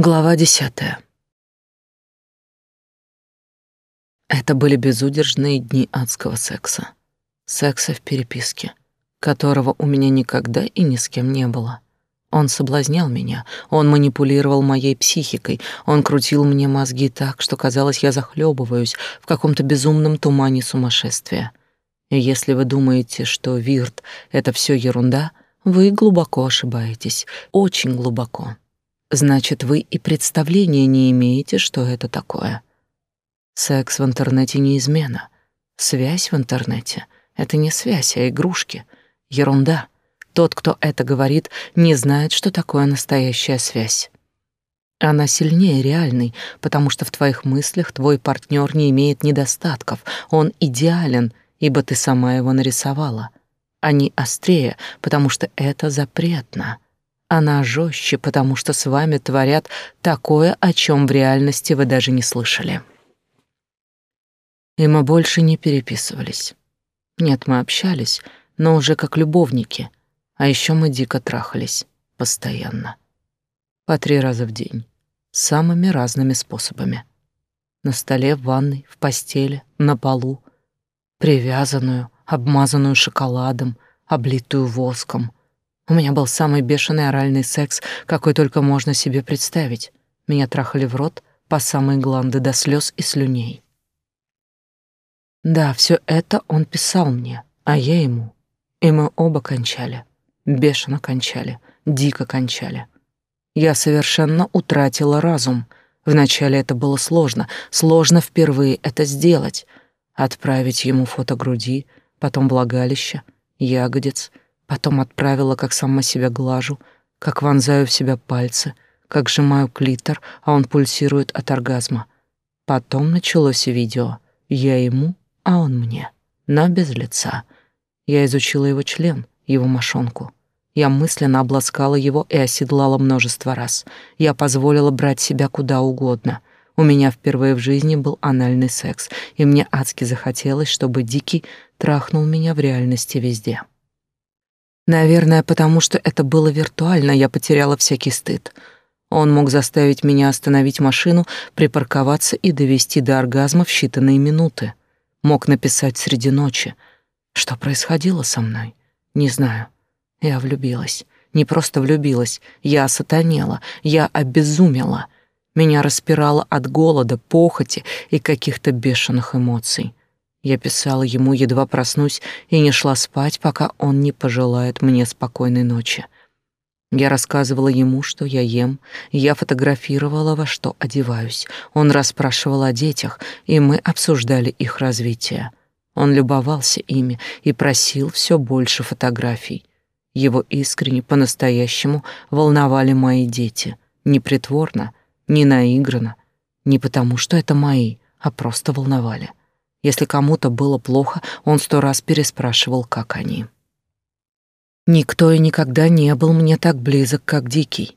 Глава десятая. Это были безудержные дни адского секса. Секса в переписке, которого у меня никогда и ни с кем не было. Он соблазнял меня, он манипулировал моей психикой, он крутил мне мозги так, что казалось, я захлебываюсь в каком-то безумном тумане сумасшествия. И если вы думаете, что Вирт — это все ерунда, вы глубоко ошибаетесь, очень глубоко. Значит, вы и представления не имеете, что это такое. Секс в интернете не измена. Связь в интернете — это не связь, а игрушки. Ерунда. Тот, кто это говорит, не знает, что такое настоящая связь. Она сильнее реальной, потому что в твоих мыслях твой партнер не имеет недостатков, он идеален, ибо ты сама его нарисовала. Они острее, потому что это запретно. Она жестче, потому что с вами творят такое, о чем в реальности вы даже не слышали. И мы больше не переписывались. Нет, мы общались, но уже как любовники. А еще мы дико трахались. Постоянно. По три раза в день. Самыми разными способами. На столе, в ванной, в постели, на полу. Привязанную, обмазанную шоколадом, облитую воском — у меня был самый бешеный оральный секс, какой только можно себе представить. Меня трахали в рот по самые гланды до слез и слюней. Да, все это он писал мне, а я ему. И мы оба кончали. Бешено кончали, дико кончали. Я совершенно утратила разум. Вначале это было сложно, сложно впервые это сделать. Отправить ему фото груди, потом влагалища, ягодиц — Потом отправила, как сама себя глажу, как вонзаю в себя пальцы, как сжимаю клитор, а он пульсирует от оргазма. Потом началось видео. Я ему, а он мне, но без лица. Я изучила его член, его мошонку. Я мысленно обласкала его и оседлала множество раз. Я позволила брать себя куда угодно. У меня впервые в жизни был анальный секс, и мне адски захотелось, чтобы Дикий трахнул меня в реальности везде. Наверное, потому что это было виртуально, я потеряла всякий стыд. Он мог заставить меня остановить машину, припарковаться и довести до оргазма в считанные минуты. Мог написать среди ночи. Что происходило со мной? Не знаю. Я влюбилась. Не просто влюбилась, я сатанела, я обезумела. Меня распирало от голода, похоти и каких-то бешеных эмоций. Я писала ему, едва проснусь, и не шла спать, пока он не пожелает мне спокойной ночи. Я рассказывала ему, что я ем, я фотографировала, во что одеваюсь. Он расспрашивал о детях, и мы обсуждали их развитие. Он любовался ими и просил все больше фотографий. Его искренне, по-настоящему волновали мои дети. Не притворно, не наигранно, не потому что это мои, а просто волновали. Если кому-то было плохо, он сто раз переспрашивал, как они. Никто и никогда не был мне так близок, как Дикий.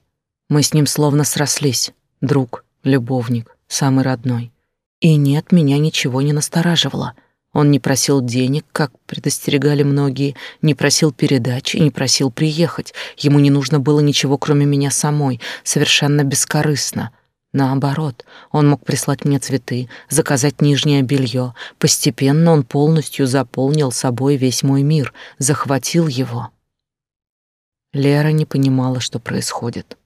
Мы с ним словно срослись. Друг, любовник, самый родной. И нет, меня ничего не настораживало. Он не просил денег, как предостерегали многие, не просил передачи, не просил приехать. Ему не нужно было ничего, кроме меня самой, совершенно бескорыстно — Наоборот, он мог прислать мне цветы, заказать нижнее белье. Постепенно он полностью заполнил собой весь мой мир, захватил его. Лера не понимала, что происходит.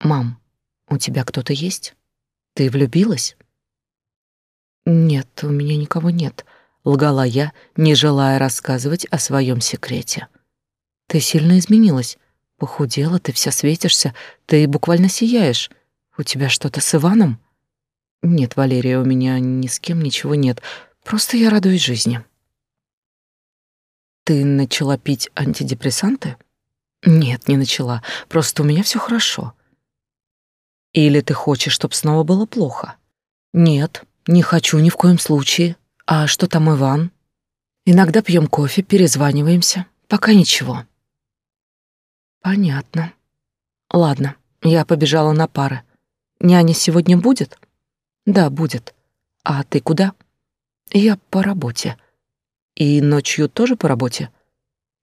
«Мам, у тебя кто-то есть? Ты влюбилась?» «Нет, у меня никого нет», — лгала я, не желая рассказывать о своем секрете. «Ты сильно изменилась. Похудела, ты вся светишься, ты буквально сияешь. У тебя что-то с Иваном? Нет, Валерия, у меня ни с кем ничего нет. Просто я радуюсь жизни. Ты начала пить антидепрессанты? Нет, не начала. Просто у меня все хорошо. Или ты хочешь, чтобы снова было плохо? Нет, не хочу ни в коем случае. А что там Иван? Иногда пьем кофе, перезваниваемся. Пока ничего. Понятно. Ладно, я побежала на пары. Няня сегодня будет? Да, будет. А ты куда? Я по работе. И ночью тоже по работе?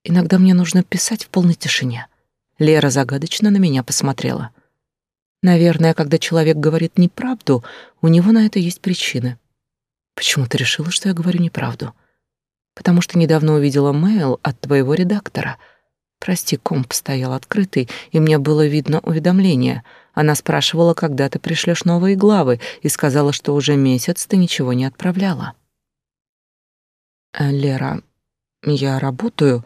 Иногда мне нужно писать в полной тишине. Лера загадочно на меня посмотрела. Наверное, когда человек говорит неправду, у него на это есть причины. Почему ты решила, что я говорю неправду? Потому что недавно увидела мейл от твоего редактора. Прости, комп стоял открытый, и мне было видно уведомление. Она спрашивала, когда ты пришлешь новые главы, и сказала, что уже месяц ты ничего не отправляла. Э, Лера, я работаю.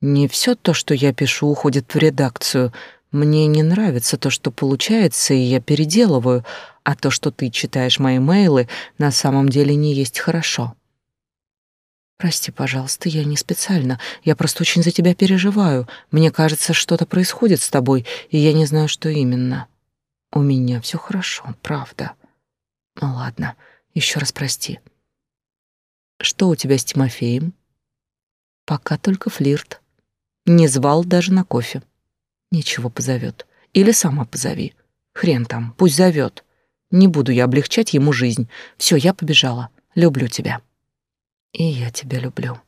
Не все то, что я пишу, уходит в редакцию. Мне не нравится то, что получается, и я переделываю, а то, что ты читаешь мои мейлы, на самом деле не есть хорошо. Прости, пожалуйста, я не специально. Я просто очень за тебя переживаю. Мне кажется, что-то происходит с тобой, и я не знаю, что именно. У меня все хорошо, правда. Ну ладно, еще раз прости. Что у тебя с Тимофеем? Пока только флирт. Не звал даже на кофе. Ничего, позовет. Или сама позови. Хрен там, пусть зовет. Не буду я облегчать ему жизнь. Все, я побежала. Люблю тебя. И я тебя люблю.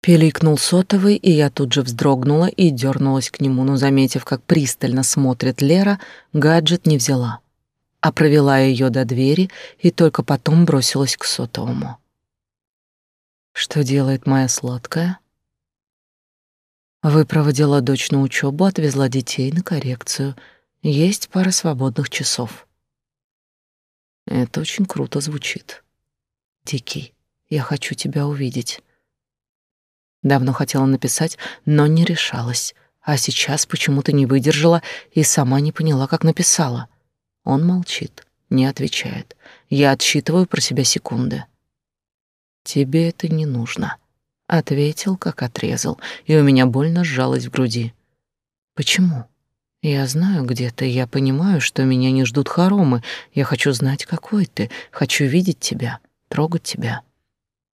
Пиликнул сотовый, и я тут же вздрогнула и дернулась к нему, но, заметив, как пристально смотрит Лера, гаджет не взяла, а провела ее до двери и только потом бросилась к сотовому. Что делает моя сладкая? Выпроводила дочь на учебу, отвезла детей на коррекцию. Есть пара свободных часов. Это очень круто звучит. Дикий, я хочу тебя увидеть. Давно хотела написать, но не решалась. А сейчас почему-то не выдержала и сама не поняла, как написала. Он молчит, не отвечает. Я отсчитываю про себя секунды. Тебе это не нужно. Ответил, как отрезал, и у меня больно сжалось в груди. Почему? Я знаю где-то, я понимаю, что меня не ждут хоромы. Я хочу знать, какой ты, хочу видеть тебя, трогать тебя.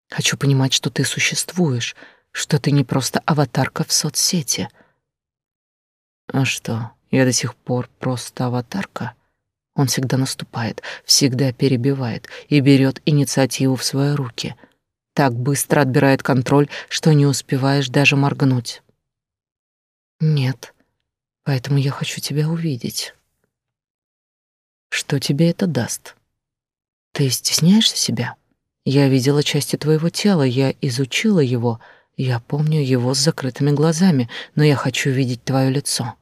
Хочу понимать, что ты существуешь, что ты не просто аватарка в соцсети. А что, я до сих пор просто аватарка? Он всегда наступает, всегда перебивает и берет инициативу в свои руки — так быстро отбирает контроль, что не успеваешь даже моргнуть. Нет, поэтому я хочу тебя увидеть. Что тебе это даст? Ты стесняешься себя? Я видела части твоего тела, я изучила его, я помню его с закрытыми глазами, но я хочу видеть твое лицо.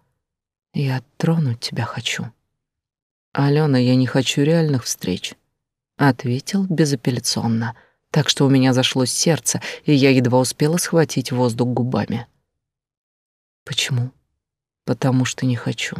Я тронуть тебя хочу. Алена, я не хочу реальных встреч, ответил безапелляционно так что у меня зашло сердце, и я едва успела схватить воздух губами. Почему? Потому что не хочу.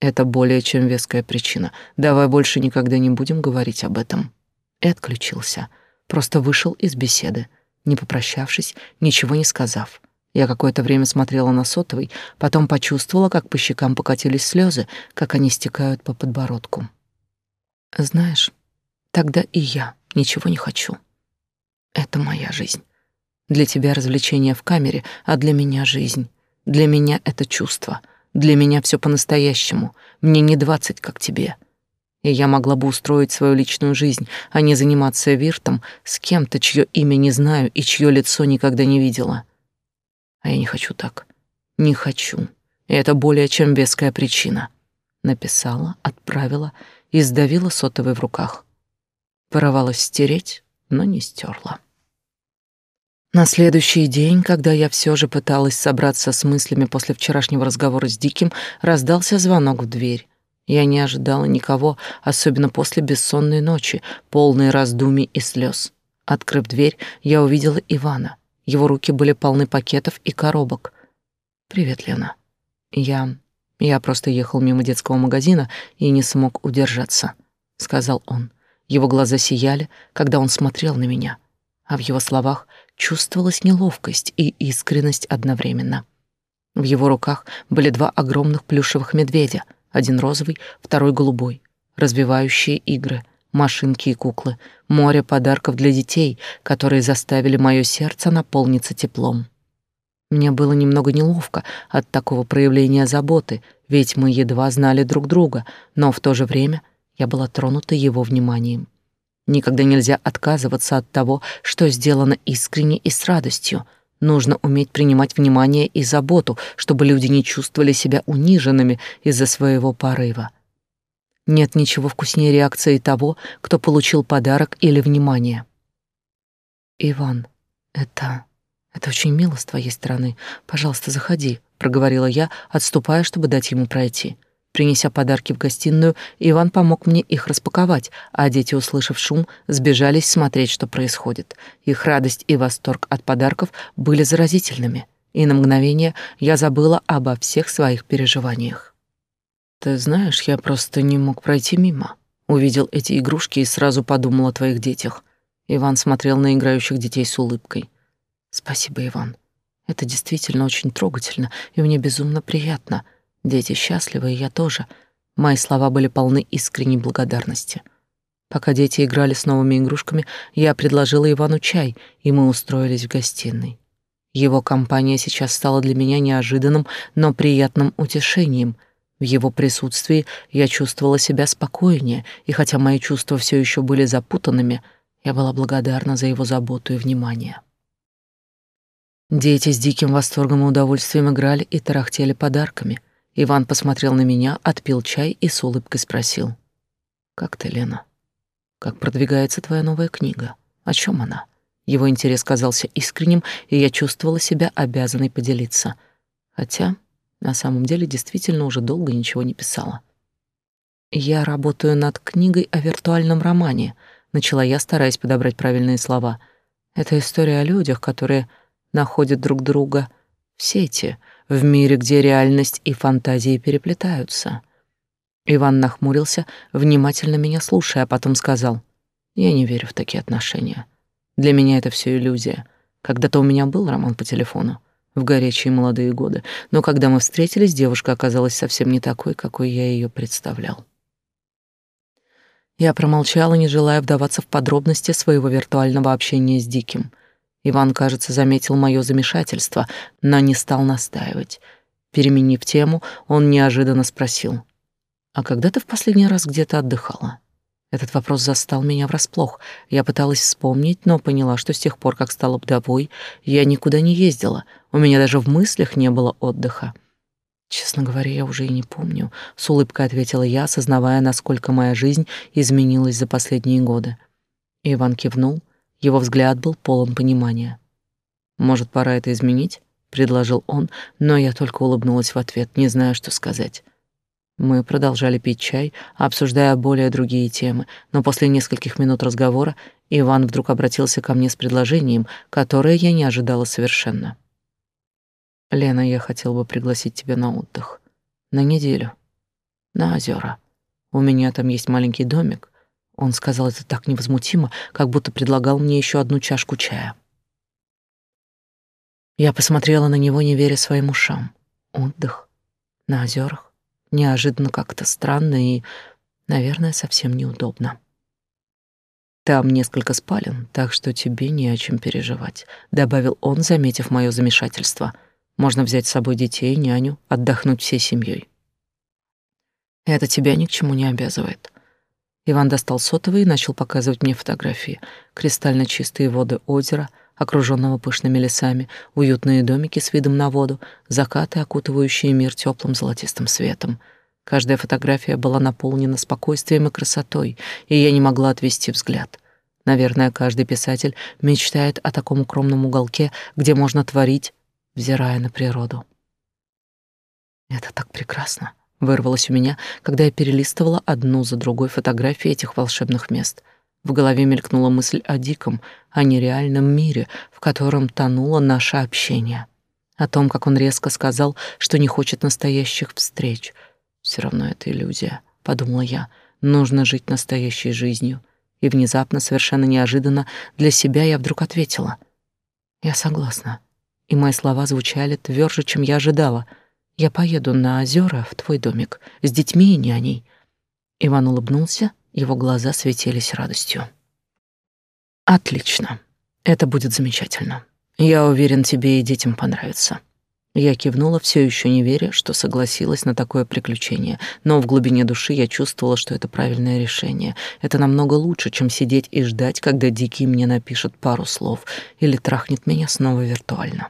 Это более чем веская причина. Давай больше никогда не будем говорить об этом. И отключился. Просто вышел из беседы, не попрощавшись, ничего не сказав. Я какое-то время смотрела на сотовый, потом почувствовала, как по щекам покатились слезы, как они стекают по подбородку. Знаешь, тогда и я ничего не хочу. Это моя жизнь. Для тебя развлечение в камере, а для меня жизнь. Для меня это чувство. Для меня все по-настоящему. Мне не двадцать, как тебе. И я могла бы устроить свою личную жизнь, а не заниматься виртом с кем-то, чье имя не знаю и чье лицо никогда не видела. А я не хочу так. Не хочу. И это более чем веская причина. Написала, отправила и сдавила сотовый в руках. Порывалась стереть, но не стерла. На следующий день, когда я все же пыталась собраться с мыслями после вчерашнего разговора с Диким, раздался звонок в дверь. Я не ожидала никого, особенно после бессонной ночи, полной раздумий и слез. Открыв дверь, я увидела Ивана. Его руки были полны пакетов и коробок. «Привет, Лена. Я... я просто ехал мимо детского магазина и не смог удержаться», — сказал он. Его глаза сияли, когда он смотрел на меня, а в его словах чувствовалась неловкость и искренность одновременно. В его руках были два огромных плюшевых медведя, один розовый, второй голубой, развивающие игры, машинки и куклы, море подарков для детей, которые заставили мое сердце наполниться теплом. Мне было немного неловко от такого проявления заботы, ведь мы едва знали друг друга, но в то же время я была тронута его вниманием. Никогда нельзя отказываться от того, что сделано искренне и с радостью, Нужно уметь принимать внимание и заботу, чтобы люди не чувствовали себя униженными из-за своего порыва. Нет ничего вкуснее реакции того, кто получил подарок или внимание. Иван, это это очень мило с твоей стороны. Пожалуйста, заходи, проговорила я, отступая, чтобы дать ему пройти. Принеся подарки в гостиную, Иван помог мне их распаковать, а дети, услышав шум, сбежались смотреть, что происходит. Их радость и восторг от подарков были заразительными, и на мгновение я забыла обо всех своих переживаниях. Ты знаешь, я просто не мог пройти мимо. Увидел эти игрушки и сразу подумал о твоих детях. Иван смотрел на играющих детей с улыбкой. Спасибо, Иван. Это действительно очень трогательно, и мне безумно приятно — Дети счастливы, и я тоже. Мои слова были полны искренней благодарности. Пока дети играли с новыми игрушками, я предложила Ивану чай, и мы устроились в гостиной. Его компания сейчас стала для меня неожиданным, но приятным утешением. В его присутствии я чувствовала себя спокойнее, и хотя мои чувства все еще были запутанными, я была благодарна за его заботу и внимание. Дети с диким восторгом и удовольствием играли и тарахтели подарками — Иван посмотрел на меня, отпил чай и с улыбкой спросил. «Как ты, Лена? Как продвигается твоя новая книга? О чем она?» Его интерес казался искренним, и я чувствовала себя обязанной поделиться. Хотя, на самом деле, действительно уже долго ничего не писала. «Я работаю над книгой о виртуальном романе», — начала я, стараясь подобрать правильные слова. «Это история о людях, которые находят друг друга в сети, в мире, где реальность и фантазии переплетаются. Иван нахмурился, внимательно меня слушая, а потом сказал: "Я не верю в такие отношения. Для меня это все иллюзия. Когда-то у меня был роман по телефону в горячие молодые годы, но когда мы встретились, девушка оказалась совсем не такой, какой я ее представлял. Я промолчала, не желая вдаваться в подробности своего виртуального общения с Диким. Иван, кажется, заметил мое замешательство, но не стал настаивать. Переменив тему, он неожиданно спросил: "А когда ты в последний раз где-то отдыхала?" Этот вопрос застал меня врасплох. Я пыталась вспомнить, но поняла, что с тех пор, как стала вдовой, я никуда не ездила. У меня даже в мыслях не было отдыха. Честно говоря, я уже и не помню, с улыбкой ответила я, осознавая, насколько моя жизнь изменилась за последние годы. Иван кивнул, его взгляд был полон понимания. «Может, пора это изменить?» — предложил он, но я только улыбнулась в ответ, не зная, что сказать. Мы продолжали пить чай, обсуждая более другие темы, но после нескольких минут разговора Иван вдруг обратился ко мне с предложением, которое я не ожидала совершенно. «Лена, я хотел бы пригласить тебя на отдых. На неделю. На озера. У меня там есть маленький домик, он сказал это так невозмутимо, как будто предлагал мне еще одну чашку чая. Я посмотрела на него, не веря своим ушам. Отдых на озерах. Неожиданно как-то странно и, наверное, совсем неудобно. Там несколько спален, так что тебе не о чем переживать, добавил он, заметив мое замешательство. Можно взять с собой детей, няню, отдохнуть всей семьей. Это тебя ни к чему не обязывает. Иван достал сотовый и начал показывать мне фотографии. Кристально чистые воды озера, окруженного пышными лесами, уютные домики с видом на воду, закаты, окутывающие мир теплым золотистым светом. Каждая фотография была наполнена спокойствием и красотой, и я не могла отвести взгляд. Наверное, каждый писатель мечтает о таком укромном уголке, где можно творить, взирая на природу. Это так прекрасно вырвалось у меня, когда я перелистывала одну за другой фотографии этих волшебных мест. В голове мелькнула мысль о диком, о нереальном мире, в котором тонуло наше общение. О том, как он резко сказал, что не хочет настоящих встреч. Все равно это иллюзия, подумала я. Нужно жить настоящей жизнью. И внезапно, совершенно неожиданно для себя я вдруг ответила: "Я согласна". И мои слова звучали тверже, чем я ожидала — я поеду на озера в твой домик с детьми и няней. Иван улыбнулся, его глаза светились радостью. Отлично. Это будет замечательно. Я уверен, тебе и детям понравится. Я кивнула, все еще не веря, что согласилась на такое приключение, но в глубине души я чувствовала, что это правильное решение. Это намного лучше, чем сидеть и ждать, когда Дикий мне напишет пару слов или трахнет меня снова виртуально.